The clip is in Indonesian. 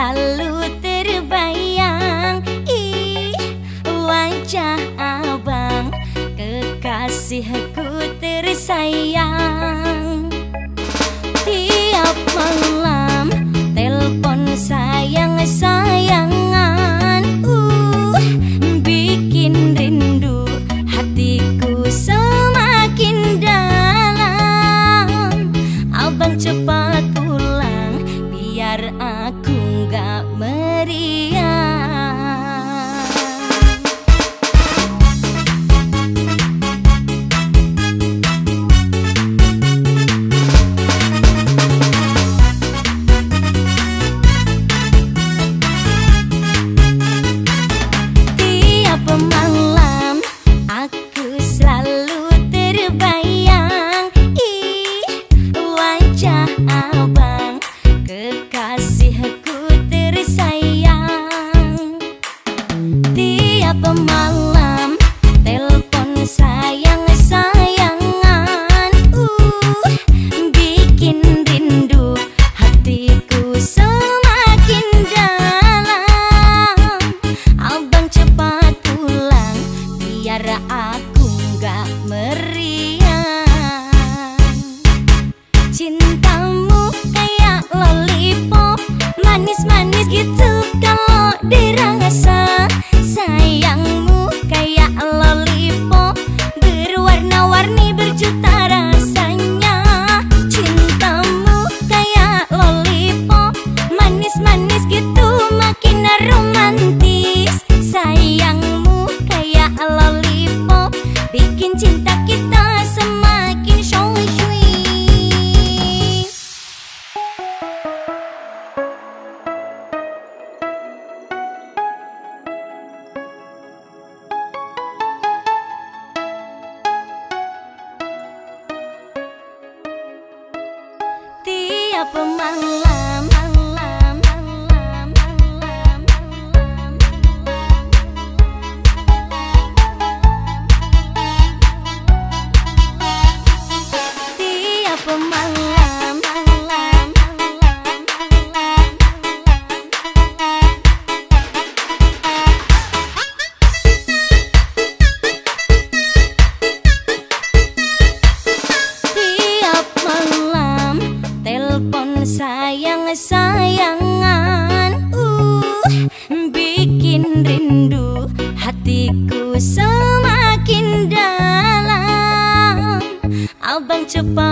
selalu terbayang. Ih, wajah abang Kekasihku tersayang. Tiap malam Telepon sayang-sayang. setiap malam kesayangan. Uh bikin rindu hatiku semakin dalam. Abang cepat